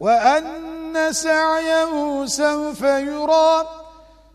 وأن سعيه سوف يرى